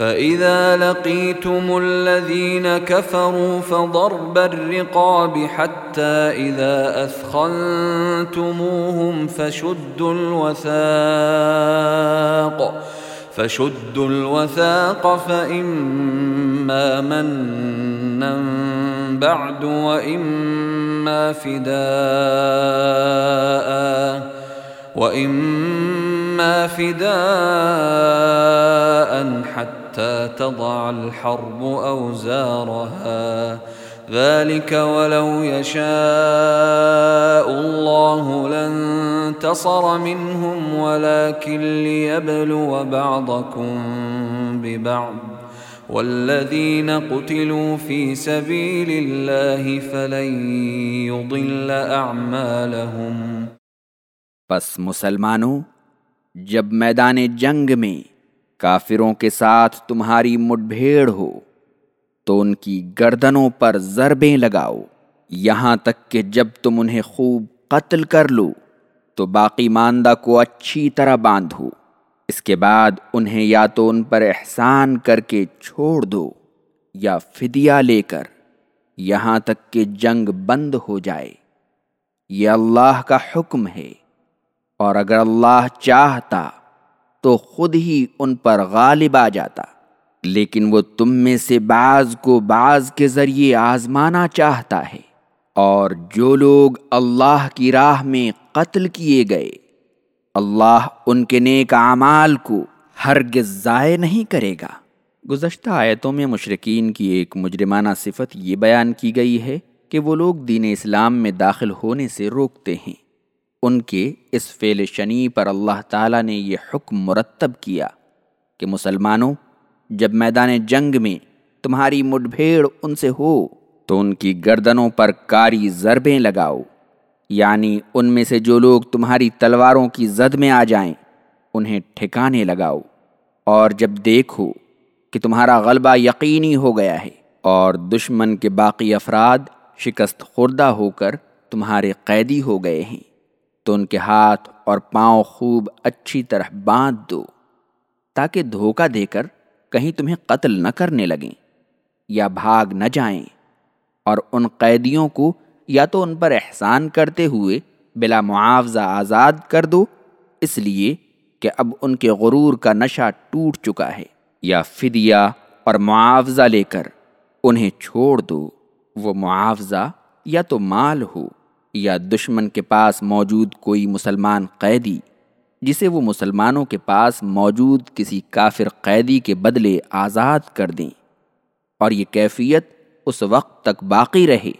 فإذا لقيتم الذين كفروا فضرب الرقاب حتى إذا أثخنتموهم فشدوا الوثاق فشدوا الوثاق فإما منا بعد وإما فداء وإما فداء حتى تضع الحرب أوزارها ذلك ولو يشاء الله لانتصر منهم ولكن ليبلو بعضكم ببعض والذين قتلوا في سبيل الله فلن يضل أعمالهم پس مسلمانوں، جب میدان جنگ میں کافروں کے ساتھ تمہاری مٹ بھیڑ ہو، تو ان کی گردنوں پر ضربیں لگاؤ۔ یہاں تک کہ جب تم انہیں خوب قتل کر لو، تو باقی ماندہ کو اچھی طرح باندھو۔ اس کے بعد انہیں یا تو ان پر احسان کر کے چھوڑ دو، یا فدیہ لے کر یہاں تک کہ جنگ بند ہو جائے۔ یہ اللہ کا حکم ہے، اور اگر اللہ چاہتا تو خود ہی ان پر غالب آ جاتا۔ لیکن وہ تم میں سے بعض کو بعض کے ذریعے آزمانا چاہتا ہے۔ اور جو لوگ اللہ کی راہ میں قتل کیے گئے، اللہ ان کے نیک اعمال کو ہرگز ضائع نہیں کرے گا۔ گزشتہ آیتوں میں مشرقین کی ایک مجرمانہ صفت یہ بیان کی گئی ہے کہ وہ لوگ دین اسلام میں داخل ہونے سے روکتے ہیں۔ ان کے اس فعل شنی پر اللہ تعالیٰ نے یہ حکم مرتب کیا کہ مسلمانوں، جب میدان جنگ میں تمہاری مٹ بھیڑ ان سے ہو، تو ان کی گردنوں پر کاری ضربیں لگاؤ۔ یعنی ان میں سے جو لوگ تمہاری تلواروں کی زد میں آ جائیں، انہیں ٹھکانے لگاؤ۔ اور جب دیکھو کہ تمہارا غلبہ یقینی ہو گیا ہے اور دشمن کے باقی افراد شکست خوردہ ہو کر تمہارے قیدی ہو گئے ہیں۔ تو ان کے ہاتھ اور پاؤں خوب اچھی طرح باندھ دو، تاکہ دھوکہ دے کر کہیں تمہیں قتل نہ کرنے لگیں یا بھاگ نہ جائیں۔ اور ان قیدیوں کو یا تو ان پر احسان کرتے ہوئے بلا معاوضہ آزاد کر دو، اس لیے کہ اب ان کے غرور کا نشہ ٹوٹ چکا ہے۔ یا فدیہ اور معاوضہ لے کر انہیں چھوڑ دو، وہ معاوضہ یا تو مال ہو۔ یا دشمن کے پاس موجود کوئی مسلمان قیدی، جسے وہ مسلمانوں کے پاس موجود کسی کافر قیدی کے بدلے آزاد کر دیں۔ اور یہ کیفیت اس وقت تک باقی رہے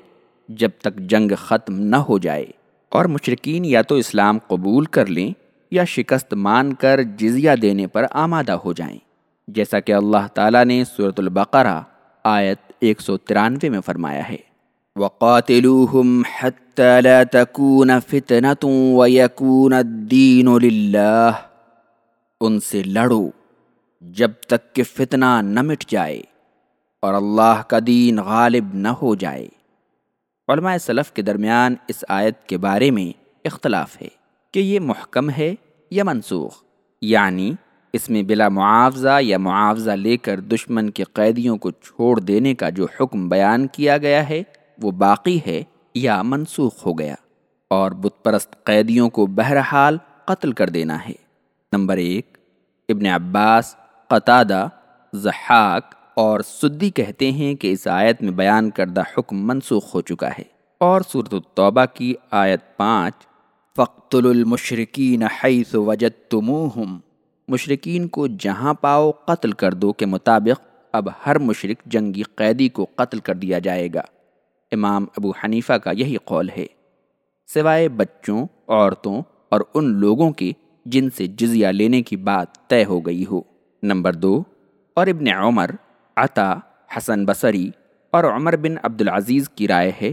جب تک جنگ ختم نہ ہو جائے۔ اور مشرقین یا تو اسلام قبول کر لیں یا شکست مان کر جزیہ دینے پر آمادہ ہو جائیں۔ جیسا کہ اللہ تعالیٰ نے صورت البقرہ آیت ایک سو ترانوے میں فرمایا ہے۔ وقاتلوهم حتى لا تكون فتنة ويكون الدين لله. ان سے لڑو جب تک کہ فتنہ نہ مٹ جائے اور اللہ کا دین غالب نہ ہو جائے۔ علماء صلف کے درمیان اس آیت کے بارے میں اختلاف ہے کہ یہ محکم ہے یا منسوخ یعنی اس میں بلا معاوضہ یا معاوضہ لے کر دشمن کے قیدیوں کو چھوڑ دینے کا جو حکم بیان کیا گیا ہے وہ باقی ہے یا منسوخ ہو گیا اور بت پرست قیدیوں کو بہرحال قتل کر دینا ہے۔ نمبر ایک، ابن عباس، قطادہ زحاق اور سدی کہتے ہیں کہ اس آیت میں بیان کردہ حکم منسوخ ہو چکا ہے۔ اور صورت الطبہ کی آیت پانچ فقت المشرقین حیث وجدتموہم۔ مشرقین کو جہاں پاؤ قتل کر دو کے مطابق اب ہر مشرق جنگی قیدی کو قتل کر دیا جائے گا۔ امام ابو حنیفہ کا یہی قول ہے۔ سوائے بچوں، عورتوں اور ان لوگوں کے جن سے جزیہ لینے کی بات طے ہو گئی ہو۔ نمبر دو، اور ابن عمر، عطا، حسن بصری اور عمر بن عبدالعزیز کی رائے ہے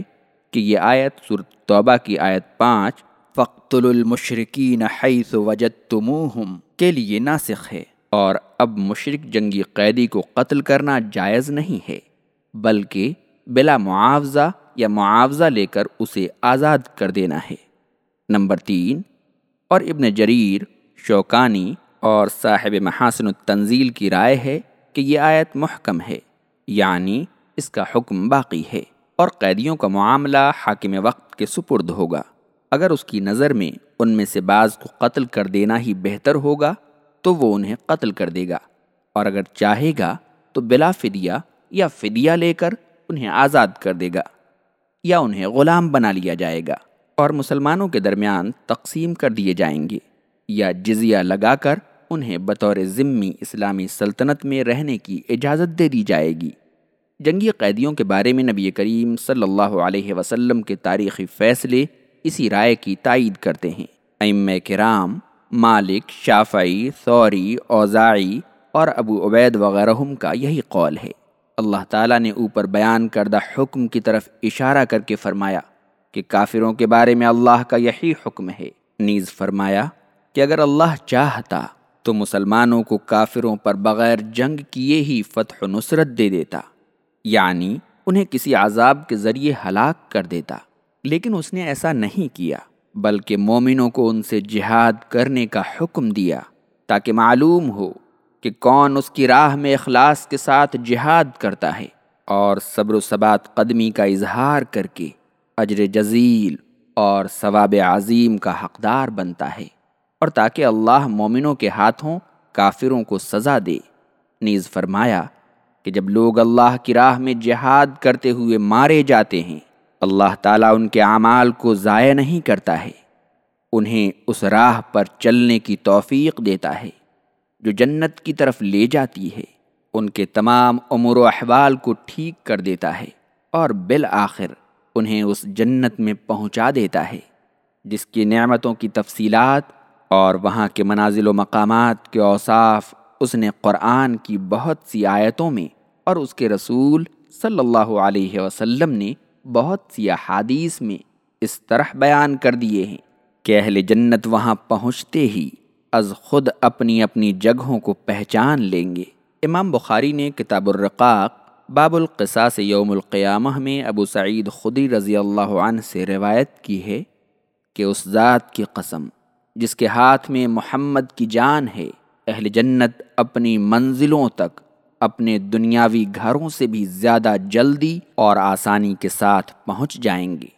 کہ یہ آیت صورت توبہ کی آیت پانچ فقت المشرقین حیث وجدتموہم کے لیے ناسخ ہے۔ اور اب مشرق جنگی قیدی کو قتل کرنا جائز نہیں ہے، بلکہ بلا معاوضہ یا معاوضہ لے کر اسے آزاد کر دینا ہے۔ نمبر تین، اور ابن جریر، شوکانی اور صاحب محاسن التنزیل کی رائے ہے کہ یہ آیت محکم ہے یعنی اس کا حکم باقی ہے، اور قیدیوں کا معاملہ حاکم وقت کے سپرد ہوگا۔ اگر اس کی نظر میں ان میں سے بعض کو قتل کر دینا ہی بہتر ہوگا، تو وہ انہیں قتل کر دے گا، اور اگر چاہے گا تو بلا فدیہ یا فدیہ لے کر انہیں آزاد کر دے گا یا انہیں غلام بنا لیا جائے گا اور مسلمانوں کے درمیان تقسیم کر دیے جائیں گے یا جزیہ لگا کر انہیں بطور ضمنی اسلامی سلطنت میں رہنے کی اجازت دے دی جائے گی۔ جنگی قیدیوں کے بارے میں نبی کریم صلی اللہ علیہ وسلم کے تاریخی فیصلے اسی رائے کی تائید کرتے ہیں۔ ام کرام مالک، شافعی، ثوری، اوزاعی اور ابو عبید وغیرہ کا یہی قول ہے۔ اللہ تعالیٰ نے اوپر بیان کردہ حکم کی طرف اشارہ کر کے فرمایا کہ کافروں کے بارے میں اللہ کا یہی حکم ہے۔ نیز فرمایا کہ اگر اللہ چاہتا تو مسلمانوں کو کافروں پر بغیر جنگ کیے ہی فتح و نصرت دے دیتا یعنی انہیں کسی عذاب کے ذریعے ہلاک کر دیتا۔ لیکن اس نے ایسا نہیں کیا، بلکہ مومنوں کو ان سے جہاد کرنے کا حکم دیا تاکہ معلوم ہو کہ کون اس کی راہ میں اخلاص کے ساتھ جہاد کرتا ہے اور صبر و ثبات قدمی کا اظہار کر کے اجر جزیل اور ثواب عظیم کا حقدار بنتا ہے اور تاکہ اللہ مومنوں کے ہاتھوں کافروں کو سزا دے۔ نیز فرمایا کہ جب لوگ اللہ کی راہ میں جہاد کرتے ہوئے مارے جاتے ہیں، اللہ تعالیٰ ان کے اعمال کو ضائع نہیں کرتا ہے، انہیں اس راہ پر چلنے کی توفیق دیتا ہے۔ جو جنت کی طرف لے جاتی ہے، ان کے تمام امور و احوال کو ٹھیک کر دیتا ہے اور بالآخر انہیں اس جنت میں پہنچا دیتا ہے، جس کی نعمتوں کی تفصیلات اور وہاں کے منازل و مقامات کے اوصاف اس نے قرآن کی بہت سی آیتوں میں اور اس کے رسول صلی اللہ علیہ وسلم نے بہت سی احادیث میں اس طرح بیان کر دیے ہیں کہ اہل جنت وہاں پہنچتے ہی از خود اپنی اپنی جگہوں کو پہچان لیں گے۔ امام بخاری نے کتاب الرقاق، باب القصاص یوم القیامہ میں ابو سعید خدی رضی اللہ عنہ سے روایت کی ہے کہ اس ذات کی قسم، جس کے ہاتھ میں محمد کی جان ہے، اہل جنت اپنی منزلوں تک، اپنے دنیاوی گھروں سے بھی زیادہ جلدی اور آسانی کے ساتھ پہنچ جائیں گے۔